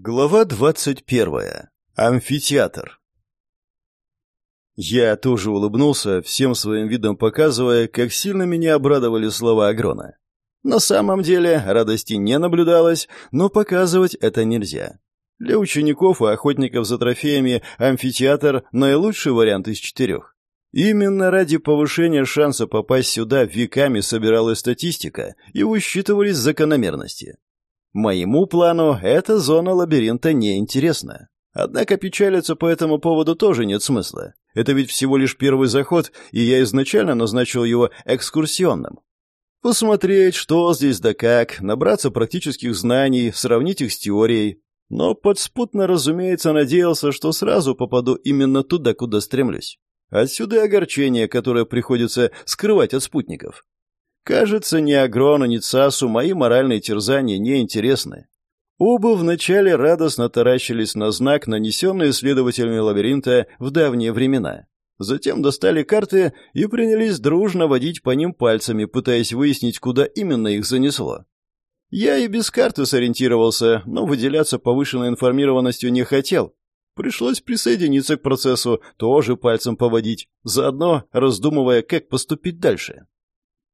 Глава двадцать первая. Амфитеатр. Я тоже улыбнулся, всем своим видом показывая, как сильно меня обрадовали слова Агрона. На самом деле радости не наблюдалось, но показывать это нельзя. Для учеников и охотников за трофеями амфитеатр – наилучший вариант из четырех. Именно ради повышения шанса попасть сюда веками собиралась статистика и высчитывались закономерности. Моему плану эта зона лабиринта не интересна. Однако печалиться по этому поводу тоже нет смысла. Это ведь всего лишь первый заход, и я изначально назначил его экскурсионным. Посмотреть, что здесь да как, набраться практических знаний, сравнить их с теорией. Но подспутно, разумеется, надеялся, что сразу попаду именно туда, куда стремлюсь. Отсюда и огорчение, которое приходится скрывать от спутников. Кажется, ни Агрону, ни Цасу мои моральные терзания не интересны. Оба вначале радостно таращились на знак, нанесенный исследователями лабиринта в давние времена. Затем достали карты и принялись дружно водить по ним пальцами, пытаясь выяснить, куда именно их занесло. Я и без карты сориентировался, но выделяться повышенной информированностью не хотел. Пришлось присоединиться к процессу, тоже пальцем поводить, заодно раздумывая, как поступить дальше.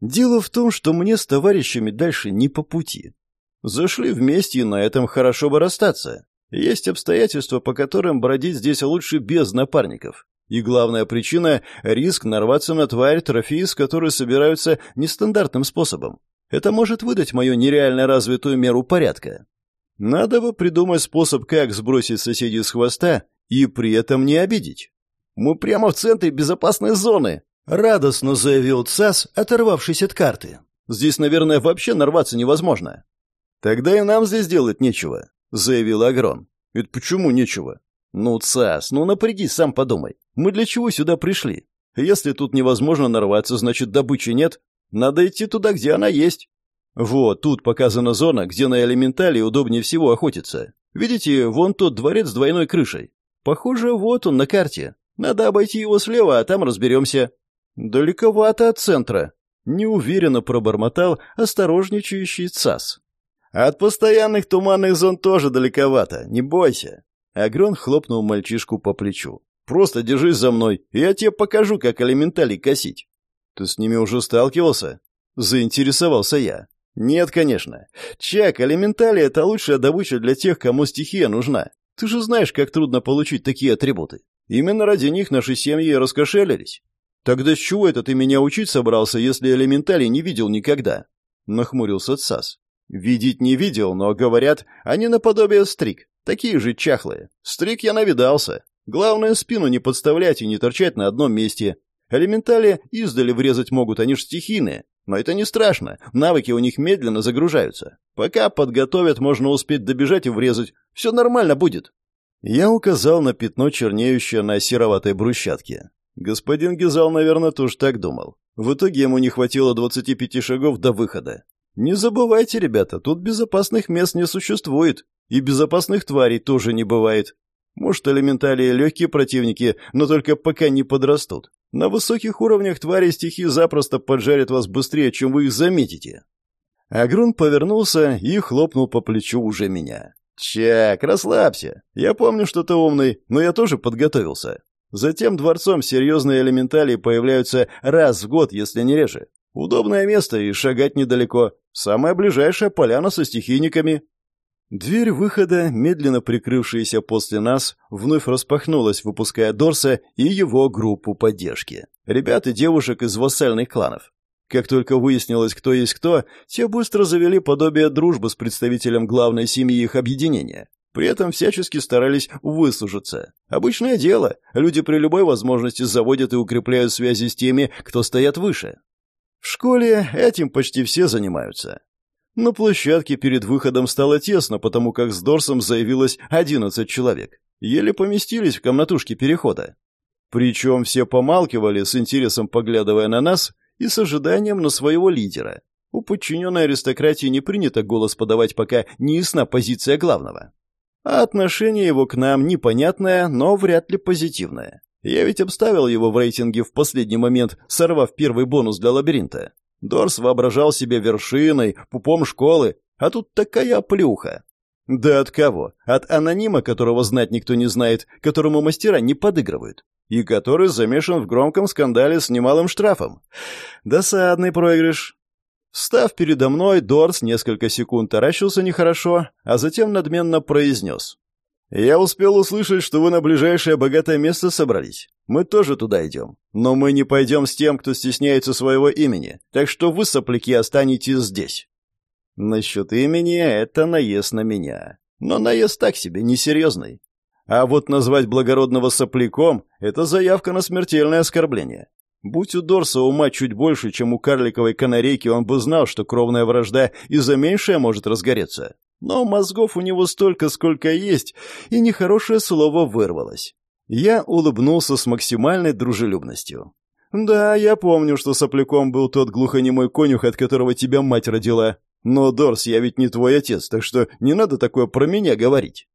Дело в том, что мне с товарищами дальше не по пути. Зашли вместе, и на этом хорошо бы расстаться. Есть обстоятельства, по которым бродить здесь лучше без напарников. И главная причина — риск нарваться на тварь, трофеи с которой собираются нестандартным способом. Это может выдать мою нереально развитую меру порядка. Надо бы придумать способ, как сбросить соседей с хвоста и при этом не обидеть. Мы прямо в центре безопасной зоны, Радостно заявил ЦАС, оторвавшись от карты. Здесь, наверное, вообще нарваться невозможно. Тогда и нам здесь делать нечего, заявил Агрон. Это почему нечего? Ну, ЦАС, ну напрягись, сам подумай. Мы для чего сюда пришли? Если тут невозможно нарваться, значит, добычи нет. Надо идти туда, где она есть. Вот, тут показана зона, где на элементале удобнее всего охотиться. Видите, вон тот дворец с двойной крышей. Похоже, вот он на карте. Надо обойти его слева, а там разберемся. «Далековато от центра», — неуверенно пробормотал осторожничающий ЦАС. «От постоянных туманных зон тоже далековато, не бойся». Агрон хлопнул мальчишку по плечу. «Просто держись за мной, и я тебе покажу, как элементали косить». «Ты с ними уже сталкивался?» Заинтересовался я. «Нет, конечно. Чак, элементали — это лучшая добыча для тех, кому стихия нужна. Ты же знаешь, как трудно получить такие атрибуты. Именно ради них наши семьи раскошелились. «Тогда с чего это ты меня учить собрался, если элементалей не видел никогда?» — нахмурился Цас. «Видеть не видел, но, говорят, они наподобие стрик, такие же чахлые. Стрик я навидался. Главное, спину не подставлять и не торчать на одном месте. Элементали издали врезать могут, они ж стихийные. Но это не страшно, навыки у них медленно загружаются. Пока подготовят, можно успеть добежать и врезать. Все нормально будет». Я указал на пятно, чернеющее на сероватой брусчатке. Господин Гизал, наверное, тоже так думал. В итоге ему не хватило 25 шагов до выхода. Не забывайте, ребята, тут безопасных мест не существует. И безопасных тварей тоже не бывает. Может, элементалии легкие противники, но только пока не подрастут. На высоких уровнях твари стихи запросто поджарят вас быстрее, чем вы их заметите. Агрун повернулся и хлопнул по плечу уже меня. «Чак, расслабься. Я помню, что ты умный, но я тоже подготовился. Затем дворцом серьезные элементали появляются раз в год, если не реже. Удобное место и шагать недалеко. Самая ближайшая поляна со стихийниками. Дверь выхода, медленно прикрывшаяся после нас, вновь распахнулась, выпуская Дорса и его группу поддержки. Ребят и девушек из вассальных кланов. Как только выяснилось, кто есть кто, те быстро завели подобие дружбы с представителем главной семьи их объединения. При этом всячески старались выслужиться. Обычное дело. Люди при любой возможности заводят и укрепляют связи с теми, кто стоят выше. В школе этим почти все занимаются. На площадке перед выходом стало тесно, потому как с Дорсом заявилось 11 человек. Еле поместились в комнатушке перехода. Причем все помалкивали, с интересом поглядывая на нас и с ожиданием на своего лидера. У подчиненной аристократии не принято голос подавать, пока не ясна позиция главного. А отношение его к нам непонятное, но вряд ли позитивное. Я ведь обставил его в рейтинге в последний момент, сорвав первый бонус для лабиринта. Дорс воображал себя вершиной, пупом школы, а тут такая плюха. Да от кого? От анонима, которого знать никто не знает, которому мастера не подыгрывают, и который замешан в громком скандале с немалым штрафом. Досадный проигрыш. Встав передо мной, Дорс несколько секунд таращился нехорошо, а затем надменно произнес. «Я успел услышать, что вы на ближайшее богатое место собрались. Мы тоже туда идем. Но мы не пойдем с тем, кто стесняется своего имени, так что вы, сопляки, останетесь здесь». Насчет имени это наезд на меня. Но наезд так себе, несерьезный. А вот назвать благородного сопляком — это заявка на смертельное оскорбление. Будь у Дорса ума чуть больше, чем у карликовой канарейки, он бы знал, что кровная вражда и за меньшее может разгореться. Но мозгов у него столько, сколько есть, и нехорошее слово вырвалось. Я улыбнулся с максимальной дружелюбностью. «Да, я помню, что сопляком был тот глухонемой конюх, от которого тебя мать родила. Но, Дорс, я ведь не твой отец, так что не надо такое про меня говорить».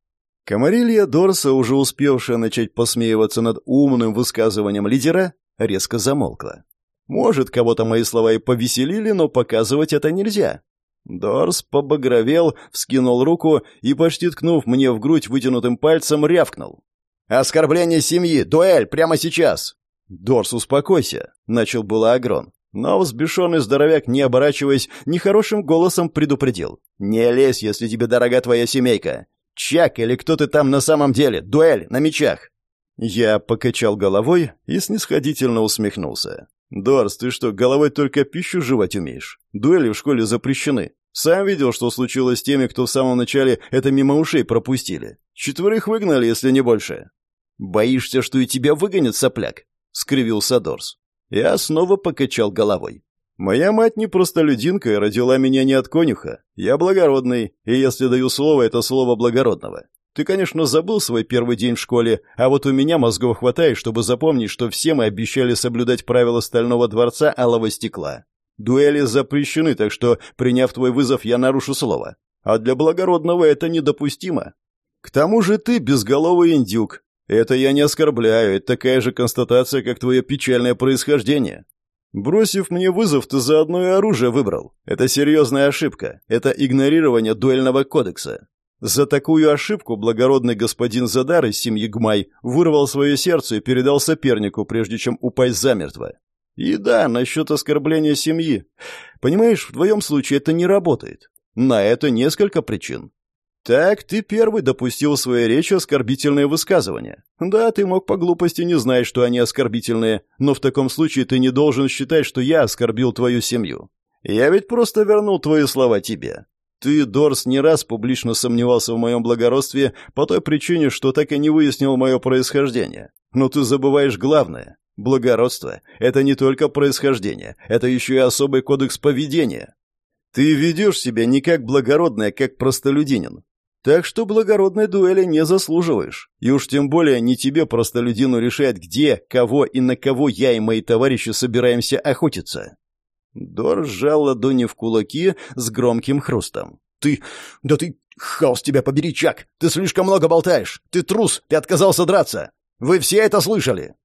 Комарилья Дорса, уже успевшая начать посмеиваться над умным высказыванием лидера, резко замолкла. Может, кого-то мои слова и повеселили, но показывать это нельзя. Дорс побагровел, вскинул руку и, почти ткнув мне в грудь вытянутым пальцем, рявкнул. «Оскорбление семьи! Дуэль! Прямо сейчас!» «Дорс, успокойся!» — начал было Агрон. Но взбешенный здоровяк, не оборачиваясь, нехорошим голосом предупредил. «Не лезь, если тебе дорога твоя семейка! Чак или кто ты там на самом деле? Дуэль на мечах!» Я покачал головой и снисходительно усмехнулся. «Дорс, ты что, головой только пищу жевать умеешь? Дуэли в школе запрещены. Сам видел, что случилось с теми, кто в самом начале это мимо ушей пропустили. Четверых выгнали, если не больше». «Боишься, что и тебя выгонят, сопляк?» — скривился Дорс. Я снова покачал головой. «Моя мать не простолюдинка и родила меня не от конюха. Я благородный, и если даю слово, это слово благородного. Ты, конечно, забыл свой первый день в школе, а вот у меня мозгов хватает, чтобы запомнить, что все мы обещали соблюдать правила стального дворца алого стекла. Дуэли запрещены, так что, приняв твой вызов, я нарушу слово. А для благородного это недопустимо. К тому же ты безголовый индюк, это я не оскорбляю, это такая же констатация, как твое печальное происхождение. Бросив мне вызов, ты заодно и оружие выбрал. Это серьезная ошибка. Это игнорирование дуэльного кодекса. За такую ошибку благородный господин Задар из семьи Гмай вырвал свое сердце и передал сопернику, прежде чем упасть замертво. И да, насчет оскорбления семьи. Понимаешь, в твоем случае это не работает. На это несколько причин. «Так, ты первый допустил в своей речи оскорбительные высказывания. Да, ты мог по глупости не знать, что они оскорбительные, но в таком случае ты не должен считать, что я оскорбил твою семью. Я ведь просто вернул твои слова тебе. Ты, Дорс, не раз публично сомневался в моем благородстве по той причине, что так и не выяснил мое происхождение. Но ты забываешь главное. Благородство — это не только происхождение, это еще и особый кодекс поведения. Ты ведешь себя не как благородный, а как простолюдинин. Так что благородной дуэли не заслуживаешь. И уж тем более не тебе, простолюдину, решать, где, кого и на кого я и мои товарищи собираемся охотиться». Дор сжал ладони в кулаки с громким хрустом. «Ты... да ты... хаос тебя побери, Чак! Ты слишком много болтаешь! Ты трус! Ты отказался драться! Вы все это слышали!»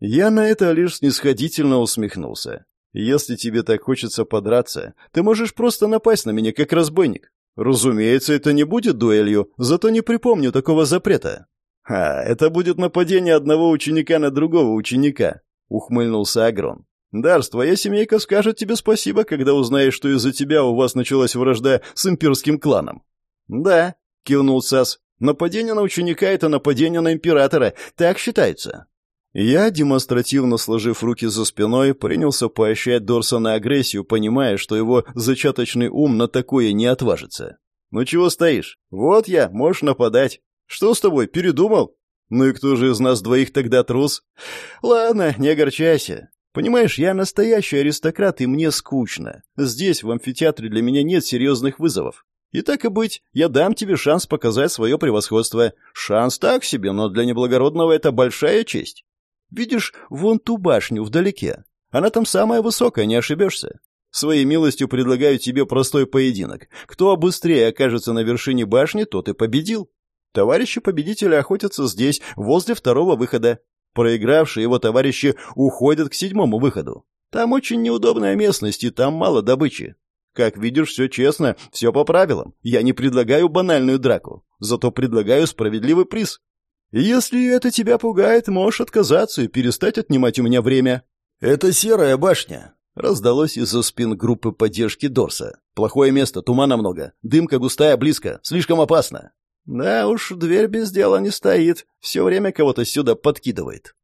Я на это лишь снисходительно усмехнулся. «Если тебе так хочется подраться, ты можешь просто напасть на меня, как разбойник. Разумеется, это не будет дуэлью, зато не припомню такого запрета. А, это будет нападение одного ученика на другого ученика, ухмыльнулся Агрон. Дарс, твоя семейка скажет тебе спасибо, когда узнаешь, что из-за тебя у вас началась вражда с имперским кланом. Да, кивнул Сас. Нападение на ученика это нападение на императора, так считается. Я, демонстративно сложив руки за спиной, принялся поощрять Дорса на агрессию, понимая, что его зачаточный ум на такое не отважится. «Ну чего стоишь? Вот я, можешь нападать. Что с тобой, передумал? Ну и кто же из нас двоих тогда трус? Ладно, не огорчайся. Понимаешь, я настоящий аристократ, и мне скучно. Здесь, в амфитеатре, для меня нет серьезных вызовов. И так и быть, я дам тебе шанс показать свое превосходство. Шанс так себе, но для неблагородного это большая честь. Видишь вон ту башню вдалеке? Она там самая высокая, не ошибешься. Своей милостью предлагаю тебе простой поединок. Кто быстрее окажется на вершине башни, тот и победил. Товарищи победители охотятся здесь, возле второго выхода. Проигравшие его товарищи уходят к седьмому выходу. Там очень неудобная местность, и там мало добычи. Как видишь, все честно, все по правилам. Я не предлагаю банальную драку, зато предлагаю справедливый приз. Если это тебя пугает, можешь отказаться и перестать отнимать у меня время. Это серая башня. Раздалось из-за спин группы поддержки Дорса. Плохое место, тумана много, дымка густая, близко, слишком опасно. Да уж, дверь без дела не стоит, все время кого-то сюда подкидывает.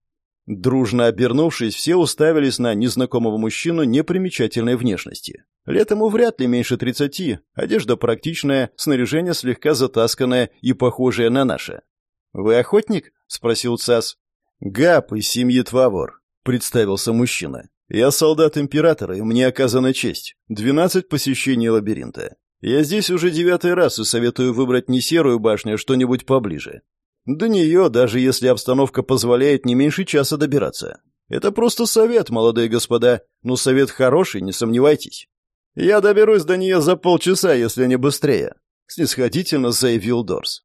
Дружно обернувшись, все уставились на незнакомого мужчину непримечательной внешности. Лет ему вряд ли меньше тридцати, одежда практичная, снаряжение слегка затасканное и похожее на наше. «Вы охотник?» — спросил Цас. «Гап из семьи Твавор», — представился мужчина. «Я солдат императора, и мне оказана честь. Двенадцать посещений лабиринта. Я здесь уже девятый раз и советую выбрать не серую башню, а что-нибудь поближе. До нее, даже если обстановка позволяет, не меньше часа добираться. Это просто совет, молодые господа. Но совет хороший, не сомневайтесь. Я доберусь до нее за полчаса, если не быстрее», — снисходительно заявил Дорс.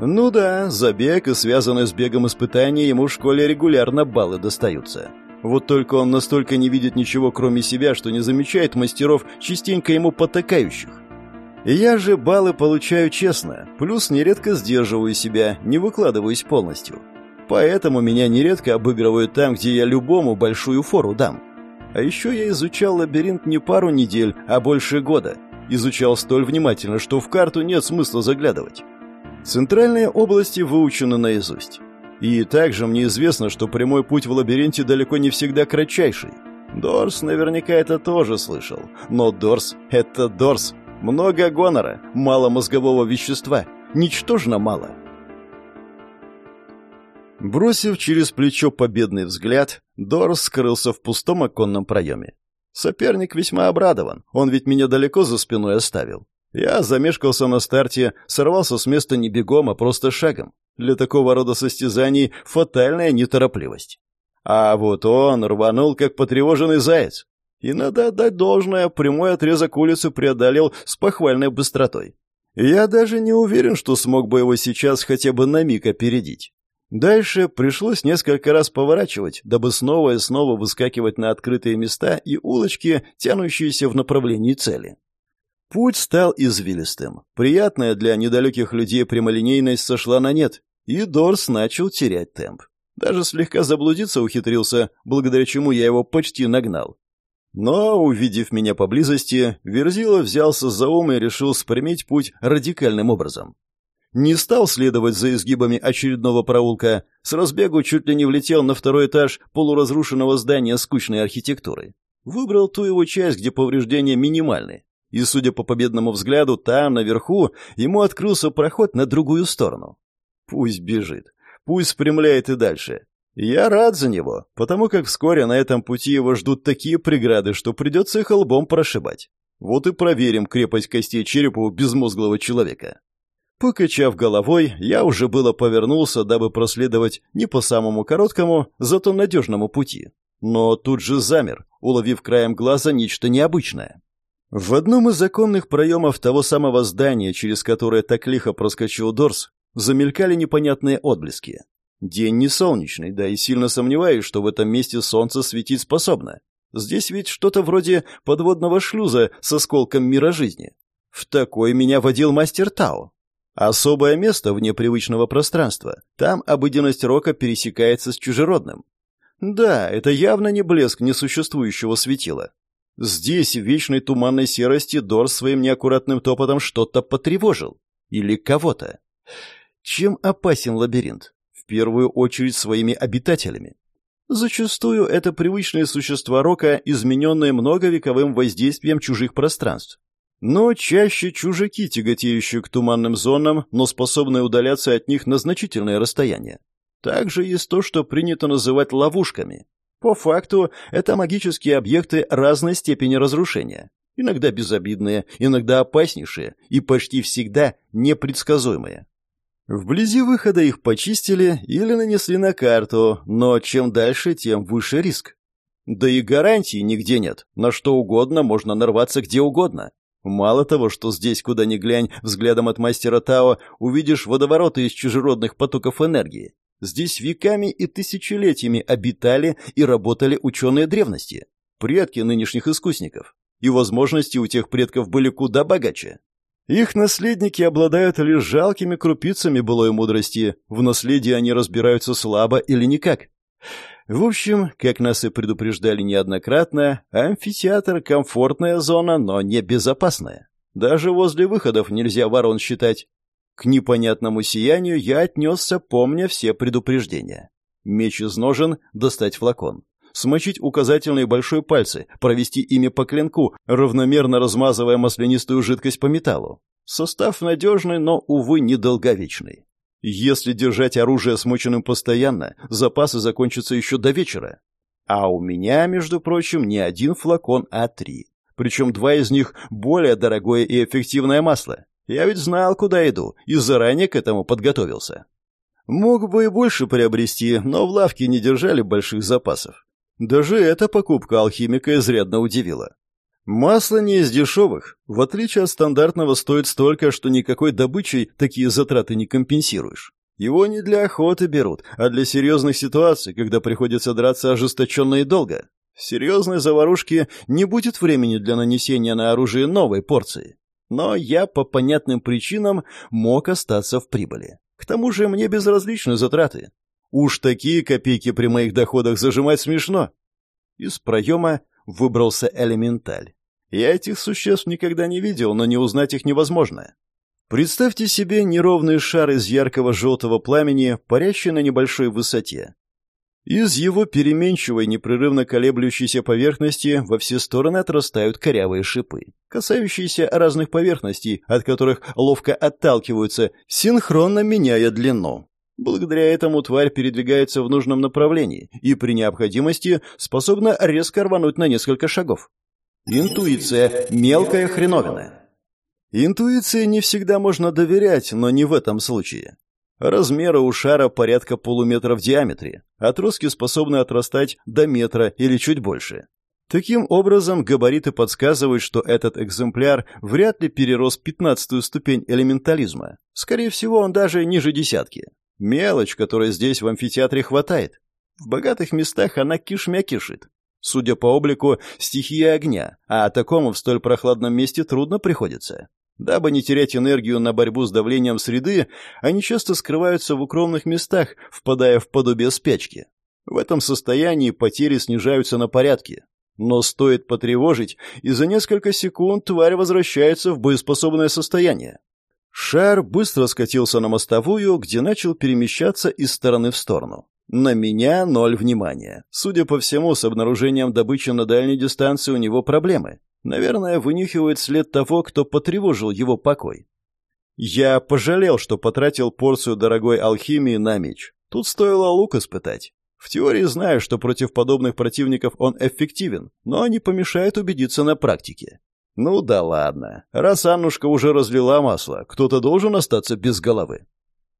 «Ну да, забег и связанные с бегом испытания ему в школе регулярно баллы достаются». Вот только он настолько не видит ничего, кроме себя, что не замечает мастеров, частенько ему потакающих. Я же баллы получаю честно, плюс нередко сдерживаю себя, не выкладываюсь полностью. Поэтому меня нередко обыгрывают там, где я любому большую фору дам. А еще я изучал лабиринт не пару недель, а больше года. Изучал столь внимательно, что в карту нет смысла заглядывать. Центральные области выучены наизусть. И также мне известно, что прямой путь в лабиринте далеко не всегда кратчайший. Дорс наверняка это тоже слышал. Но Дорс — это Дорс. Много гонора, мало мозгового вещества. Ничтожно мало. Бросив через плечо победный взгляд, Дорс скрылся в пустом оконном проеме. Соперник весьма обрадован, он ведь меня далеко за спиной оставил. Я замешкался на старте, сорвался с места не бегом, а просто шагом. Для такого рода состязаний фатальная неторопливость. А вот он рванул, как потревоженный заяц. И надо отдать должное, прямой отрезок улицы преодолел с похвальной быстротой. Я даже не уверен, что смог бы его сейчас хотя бы на миг опередить. Дальше пришлось несколько раз поворачивать, дабы снова и снова выскакивать на открытые места и улочки, тянущиеся в направлении цели. Путь стал извилистым. Приятная для недалеких людей прямолинейность сошла на нет, и Дорс начал терять темп. Даже слегка заблудиться ухитрился, благодаря чему я его почти нагнал. Но, увидев меня поблизости, Верзила взялся за ум и решил спрямить путь радикальным образом. Не стал следовать за изгибами очередного проулка, с разбегу чуть ли не влетел на второй этаж полуразрушенного здания скучной архитектуры. Выбрал ту его часть, где повреждения минимальны, и, судя по победному взгляду, там, наверху, ему открылся проход на другую сторону. Пусть бежит, пусть спрямляет и дальше. Я рад за него, потому как вскоре на этом пути его ждут такие преграды, что придется их лбом прошибать. Вот и проверим крепость костей черепа у безмозглого человека. Покачав головой, я уже было повернулся, дабы проследовать не по самому короткому, зато надежному пути. Но тут же замер, уловив краем глаза нечто необычное. В одном из законных проемов того самого здания, через которое так лихо проскочил Дорс, замелькали непонятные отблески. День не солнечный, да и сильно сомневаюсь, что в этом месте солнце светить способно. Здесь ведь что-то вроде подводного шлюза с осколком мира жизни. В такой меня водил мастер Тао. Особое место вне привычного пространства. Там обыденность рока пересекается с чужеродным. Да, это явно не блеск несуществующего светила. Здесь, в вечной туманной серости, Дор своим неаккуратным топотом что-то потревожил. Или кого-то. Чем опасен лабиринт? Первую очередь своими обитателями. Зачастую это привычные существа рока, измененные многовековым воздействием чужих пространств. Но чаще чужаки, тяготеющие к туманным зонам, но способные удаляться от них на значительное расстояние. Также есть то, что принято называть ловушками. По факту, это магические объекты разной степени разрушения. Иногда безобидные, иногда опаснейшие и почти всегда непредсказуемые. Вблизи выхода их почистили или нанесли на карту, но чем дальше, тем выше риск. Да и гарантий нигде нет, на что угодно можно нарваться где угодно. Мало того, что здесь, куда ни глянь, взглядом от мастера Тао увидишь водовороты из чужеродных потоков энергии, Здесь веками и тысячелетиями обитали и работали ученые древности, предки нынешних искусников. и возможности у тех предков были куда богаче. Их наследники обладают лишь жалкими крупицами былой мудрости, в наследии они разбираются слабо или никак. В общем, как нас и предупреждали неоднократно, амфитеатр – комфортная зона, но не безопасная. Даже возле выходов нельзя ворон считать. К непонятному сиянию я отнесся, помня все предупреждения. Меч из ножен, достать флакон. Смочить указательные большой пальцы, провести ими по клинку, равномерно размазывая маслянистую жидкость по металлу. Состав надежный, но, увы, недолговечный. Если держать оружие смоченным постоянно, запасы закончатся еще до вечера. А у меня, между прочим, не один флакон, а три. Причем два из них более дорогое и эффективное масло. Я ведь знал, куда иду, и заранее к этому подготовился. Мог бы и больше приобрести, но в лавке не держали больших запасов. Даже эта покупка алхимика изрядно удивила. Масло не из дешевых. В отличие от стандартного стоит столько, что никакой добычей такие затраты не компенсируешь. Его не для охоты берут, а для серьезных ситуаций, когда приходится драться ожесточенно и долго. В серьезной заварушке не будет времени для нанесения на оружие новой порции. Но я по понятным причинам мог остаться в прибыли. К тому же мне безразличны затраты. Уж такие копейки при моих доходах зажимать смешно. Из проема выбрался элементаль. Я этих существ никогда не видел, но не узнать их невозможно. Представьте себе неровный шар из яркого желтого пламени, парящий на небольшой высоте. Из его переменчивой, непрерывно колеблющейся поверхности во все стороны отрастают корявые шипы, касающиеся разных поверхностей, от которых ловко отталкиваются, синхронно меняя длину. Благодаря этому тварь передвигается в нужном направлении и при необходимости способна резко рвануть на несколько шагов. Интуиция – мелкая хреновина. Интуиции не всегда можно доверять, но не в этом случае. Размеры у шара порядка полуметра в диаметре, отростки способны отрастать до метра или чуть больше. Таким образом, габариты подсказывают, что этот экземпляр вряд ли перерос пятнадцатую ступень элементализма. Скорее всего, он даже ниже десятки. Мелочь, которой здесь в амфитеатре хватает. В богатых местах она кишмя кишит. Судя по облику, стихия огня, а такому в столь прохладном месте трудно приходится. Дабы не терять энергию на борьбу с давлением среды, они часто скрываются в укромных местах, впадая в подобие спячки. В этом состоянии потери снижаются на порядки. Но стоит потревожить, и за несколько секунд тварь возвращается в боеспособное состояние. Шар быстро скатился на мостовую, где начал перемещаться из стороны в сторону. На меня ноль внимания. Судя по всему, с обнаружением добычи на дальней дистанции у него проблемы. Наверное, вынюхивает след того, кто потревожил его покой. Я пожалел, что потратил порцию дорогой алхимии на меч. Тут стоило лук испытать. В теории знаю, что против подобных противников он эффективен, но не помешает убедиться на практике. Ну да ладно. Раз Аннушка уже разлила масло, кто-то должен остаться без головы.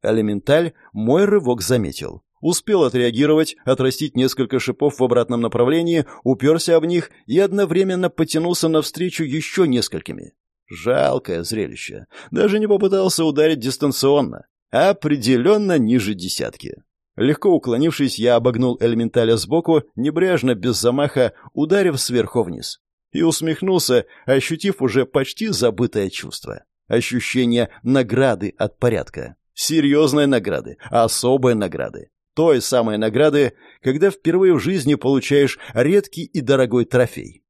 Элементаль мой рывок заметил. Успел отреагировать, отрастить несколько шипов в обратном направлении, уперся в них и одновременно потянулся навстречу еще несколькими. Жалкое зрелище. Даже не попытался ударить дистанционно. Определенно ниже десятки. Легко уклонившись, я обогнул элементаля сбоку, небрежно, без замаха, ударив сверху вниз и усмехнулся, ощутив уже почти забытое чувство. Ощущение награды от порядка. Серьезной награды, особой награды. Той самой награды, когда впервые в жизни получаешь редкий и дорогой трофей.